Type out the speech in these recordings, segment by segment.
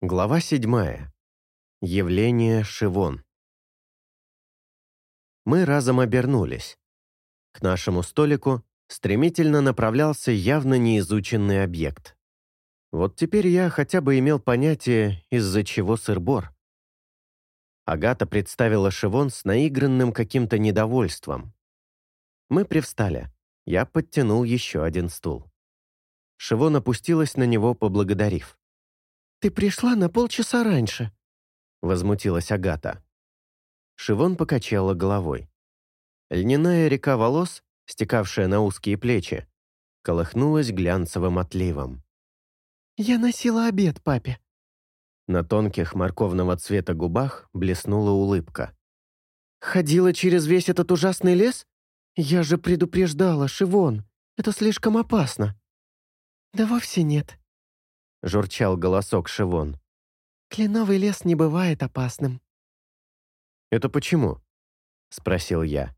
Глава седьмая. Явление Шивон. Мы разом обернулись. К нашему столику стремительно направлялся явно неизученный объект. Вот теперь я хотя бы имел понятие, из-за чего сыр-бор. Агата представила Шивон с наигранным каким-то недовольством. Мы привстали. Я подтянул еще один стул. Шивон опустилась на него, поблагодарив. «Ты пришла на полчаса раньше», — возмутилась Агата. Шивон покачала головой. Льняная река волос, стекавшая на узкие плечи, колыхнулась глянцевым отливом. «Я носила обед папе». На тонких морковного цвета губах блеснула улыбка. «Ходила через весь этот ужасный лес? Я же предупреждала, Шивон, это слишком опасно». «Да вовсе нет», — журчал голосок Шивон. «Кленовый лес не бывает опасным». «Это почему?» — спросил я.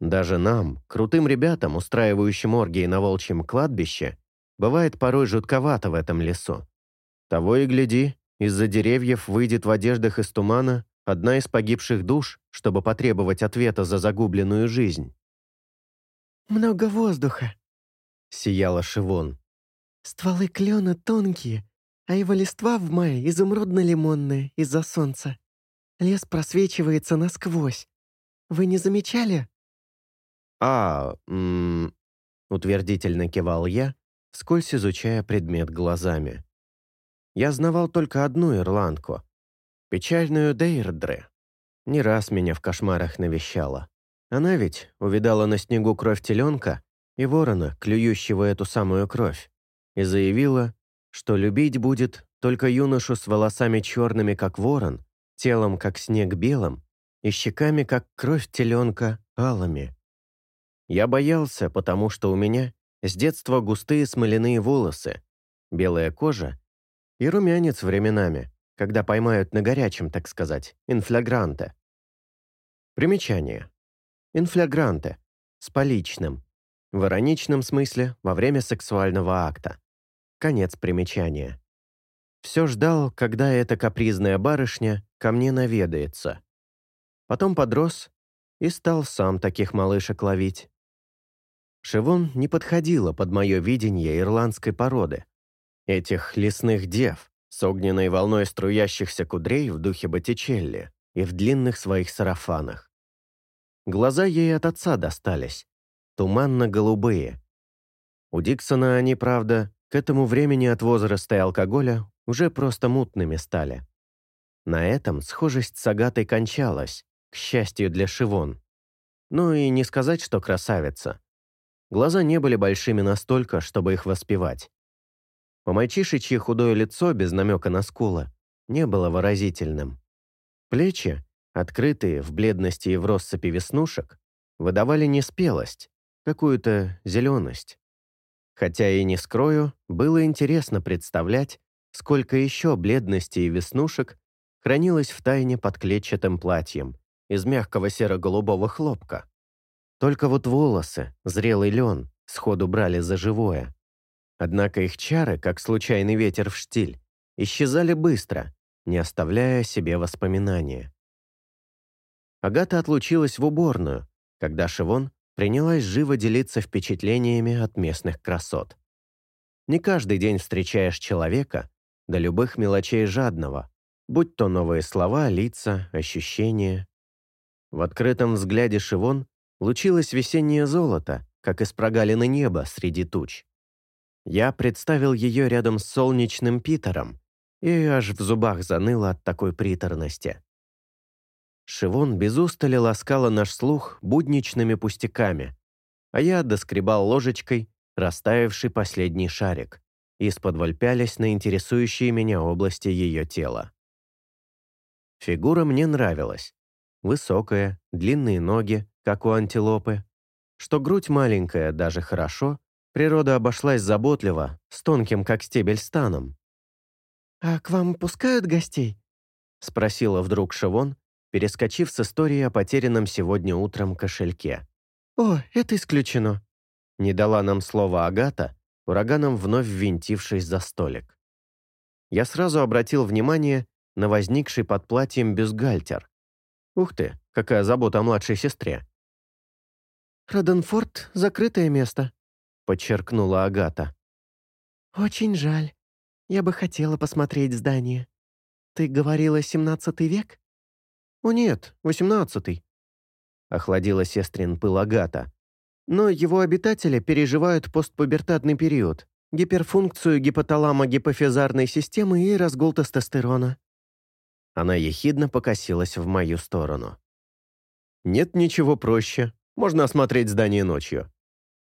Даже нам, крутым ребятам, устраивающим оргии на волчьем кладбище, бывает порой жутковато в этом лесу. Того и гляди, из-за деревьев выйдет в одеждах из тумана одна из погибших душ, чтобы потребовать ответа за загубленную жизнь. «Много воздуха», — сияла Шивон. Стволы клена тонкие, а его листва в мае изумрудно-лимонные из-за солнца. Лес просвечивается насквозь. Вы не замечали?» «А, м -м, утвердительно кивал я, скользь изучая предмет глазами. Я знавал только одну ирландку, печальную Дейрдре. Не раз меня в кошмарах навещала. Она ведь увидала на снегу кровь теленка и ворона, клюющего эту самую кровь и заявила, что любить будет только юношу с волосами черными, как ворон, телом, как снег белым, и щеками, как кровь теленка, алыми. Я боялся, потому что у меня с детства густые смоляные волосы, белая кожа и румянец временами, когда поймают на горячем, так сказать, инфлягранте. Примечание. Инфлягранте. С поличным. В ироничном смысле во время сексуального акта. Конец примечания. Все ждал, когда эта капризная барышня ко мне наведается. Потом подрос и стал сам таких малышек ловить. Шивон не подходила под мое видение ирландской породы. Этих лесных дев с огненной волной струящихся кудрей в духе Боттичелли и в длинных своих сарафанах. Глаза ей от отца достались, туманно-голубые. У Диксона они, правда, к этому времени от возраста и алкоголя уже просто мутными стали. На этом схожесть с Агатой кончалась, к счастью для Шивон. Ну и не сказать, что красавица. Глаза не были большими настолько, чтобы их воспевать. По-мальчишечье худое лицо без намека на скулы не было выразительным. Плечи, открытые в бледности и в россыпи веснушек, выдавали неспелость, какую-то зеленость. Хотя и не скрою, было интересно представлять, сколько еще бледности и веснушек хранилось в тайне под клетчатым платьем из мягкого серо-голубого хлопка. Только вот волосы, зрелый лен, сходу брали за живое. Однако их чары, как случайный ветер в штиль, исчезали быстро, не оставляя себе воспоминания. Агата отлучилась в уборную, когда Шивон принялась живо делиться впечатлениями от местных красот. Не каждый день встречаешь человека, до любых мелочей жадного, будь то новые слова, лица, ощущения. В открытом взгляде Шивон лучилось весеннее золото, как из прогалины неба среди туч. Я представил ее рядом с солнечным Питером, и аж в зубах заныло от такой приторности. Шивон без устали ласкала наш слух будничными пустяками, а я доскребал ложечкой растаявший последний шарик, из-под пялись на интересующие меня области ее тела. Фигура мне нравилась. Высокая, длинные ноги, как у антилопы. Что грудь маленькая, даже хорошо, природа обошлась заботливо, с тонким, как стебель, станом. «А к вам пускают гостей?» — спросила вдруг Шивон, перескочив с истории о потерянном сегодня утром кошельке. «О, это исключено», — не дала нам слова Агата, ураганом вновь ввинтившись за столик. Я сразу обратил внимание на возникший под платьем бюстгальтер. Ух ты, какая забота о младшей сестре. «Роденфорд — закрытое место», — подчеркнула Агата. «Очень жаль. Я бы хотела посмотреть здание. Ты говорила, семнадцатый век?» «О нет, восемнадцатый», — охладила сестрин пыл Агата. «Но его обитатели переживают постпубертатный период, гиперфункцию гипоталама-гипофизарной системы и разгул тестостерона». Она ехидно покосилась в мою сторону. «Нет ничего проще. Можно осмотреть здание ночью».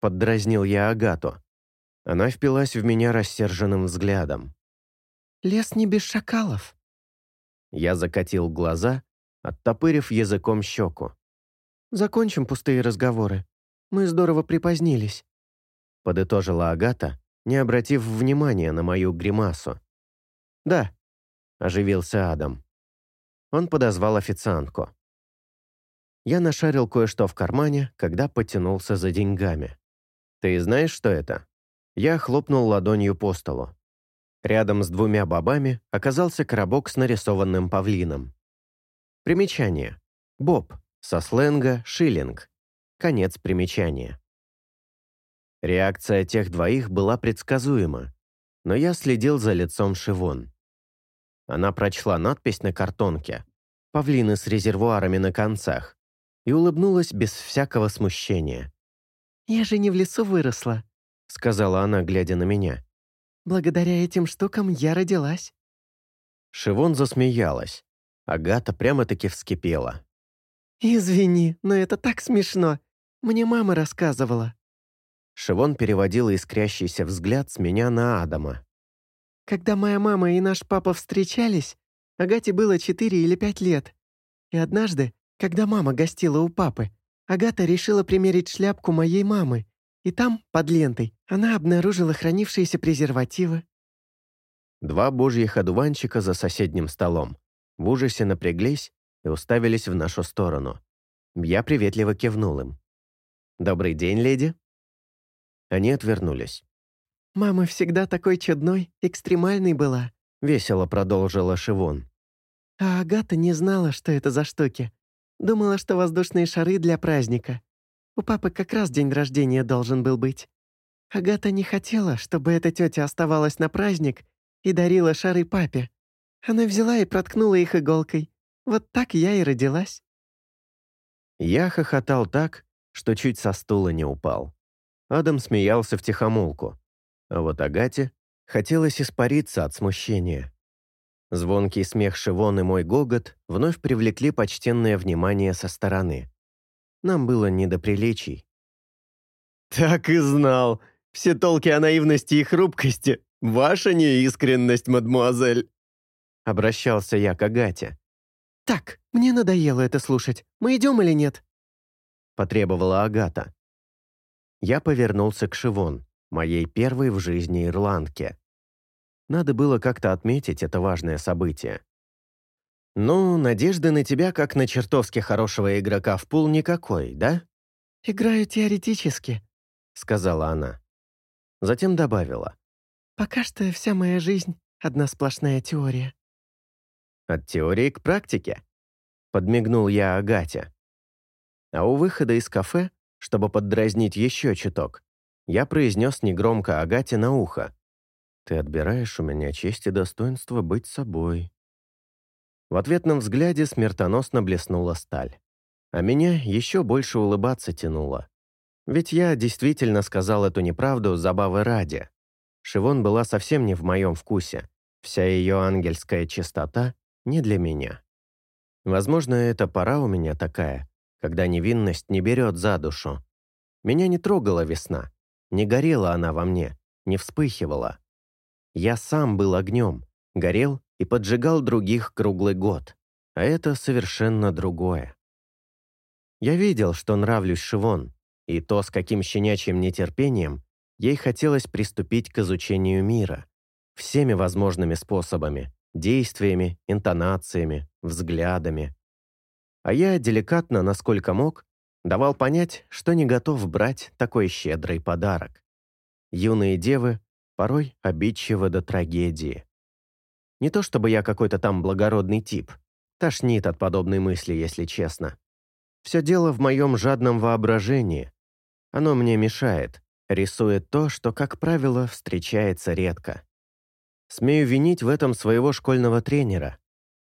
Поддразнил я Агату. Она впилась в меня рассерженным взглядом. «Лес не без шакалов». Я закатил глаза, оттопырив языком щеку. «Закончим пустые разговоры. Мы здорово припозднились», — подытожила Агата, не обратив внимания на мою гримасу. «Да», — оживился Адам. Он подозвал официантку. Я нашарил кое-что в кармане, когда потянулся за деньгами. «Ты знаешь, что это?» Я хлопнул ладонью по столу. Рядом с двумя бобами оказался коробок с нарисованным павлином. Примечание. Боб. Со сленга «шиллинг». Конец примечания. Реакция тех двоих была предсказуема, но я следил за лицом Шивон. Она прочла надпись на картонке «Павлины с резервуарами на концах» и улыбнулась без всякого смущения. «Я же не в лесу выросла», — сказала она, глядя на меня. «Благодаря этим штукам я родилась». Шивон засмеялась. Агата прямо-таки вскипела. «Извини, но это так смешно. Мне мама рассказывала». Шивон переводила искрящийся взгляд с меня на Адама. «Когда моя мама и наш папа встречались, Агате было четыре или пять лет. И однажды, когда мама гостила у папы, Агата решила примерить шляпку моей мамы и там, под лентой, она обнаружила хранившиеся презервативы. Два божьих одуванчика за соседним столом в ужасе напряглись и уставились в нашу сторону. Я приветливо кивнул им. «Добрый день, леди». Они отвернулись. «Мама всегда такой чудной, экстремальной была», — весело продолжила Шивон. «А Агата не знала, что это за штуки. Думала, что воздушные шары для праздника. У папы как раз день рождения должен был быть. Агата не хотела, чтобы эта тетя оставалась на праздник и дарила шары папе. Она взяла и проткнула их иголкой. Вот так я и родилась. Я хохотал так, что чуть со стула не упал. Адам смеялся втихомолку. А вот Агате хотелось испариться от смущения. Звонкий смех Шивон и мой гогот вновь привлекли почтенное внимание со стороны. Нам было не до приличий. «Так и знал. Все толки о наивности и хрупкости. Ваша неискренность, мадмуазель!» Обращался я к Агате. «Так, мне надоело это слушать. Мы идем или нет?» Потребовала Агата. Я повернулся к Шивон, моей первой в жизни ирландке. Надо было как-то отметить это важное событие. «Ну, надежды на тебя, как на чертовски хорошего игрока в пул, никакой, да?» «Играю теоретически», — сказала она. Затем добавила. «Пока что вся моя жизнь — одна сплошная теория». «От теории к практике», — подмигнул я Агате. А у выхода из кафе, чтобы поддразнить еще чуток, я произнес негромко Агате на ухо. «Ты отбираешь у меня честь и достоинство быть собой». В ответном взгляде смертоносно блеснула сталь. А меня еще больше улыбаться тянуло. Ведь я действительно сказал эту неправду забавы ради. Шивон была совсем не в моем вкусе. Вся ее ангельская чистота не для меня. Возможно, это пора у меня такая, когда невинность не берет за душу. Меня не трогала весна, не горела она во мне, не вспыхивала. Я сам был огнем, горел и поджигал других круглый год, а это совершенно другое. Я видел, что нравлюсь Шивон, и то, с каким щенячьим нетерпением ей хотелось приступить к изучению мира, всеми возможными способами, действиями, интонациями, взглядами. А я деликатно, насколько мог, давал понять, что не готов брать такой щедрый подарок. Юные девы порой обидчивы до трагедии. Не то чтобы я какой-то там благородный тип. Тошнит от подобной мысли, если честно. Все дело в моем жадном воображении. Оно мне мешает, рисует то, что, как правило, встречается редко. Смею винить в этом своего школьного тренера.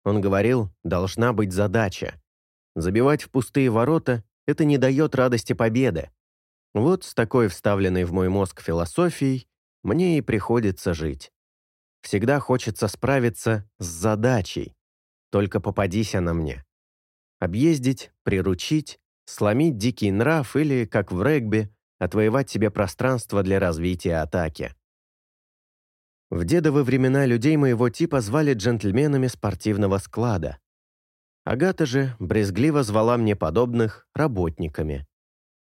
Он говорил, должна быть задача. Забивать в пустые ворота — это не дает радости победы. Вот с такой вставленной в мой мозг философией мне и приходится жить. Всегда хочется справиться с задачей. Только попадись она мне. Объездить, приручить, сломить дикий нрав или, как в регби, отвоевать себе пространство для развития атаки. В дедовы времена людей моего типа звали джентльменами спортивного склада. Агата же брезгливо звала мне подобных работниками.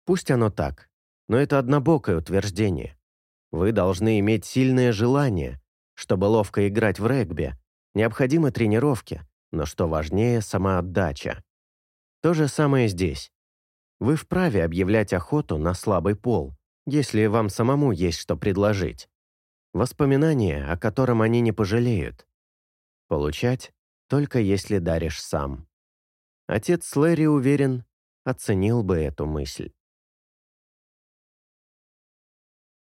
Пусть оно так, но это однобокое утверждение. Вы должны иметь сильное желание. Чтобы ловко играть в регби, необходимы тренировки, но что важнее, самоотдача. То же самое здесь. Вы вправе объявлять охоту на слабый пол, если вам самому есть что предложить. Воспоминания, о котором они не пожалеют. Получать только если даришь сам. Отец Лэри, уверен, оценил бы эту мысль.